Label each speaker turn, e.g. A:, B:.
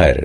A: घर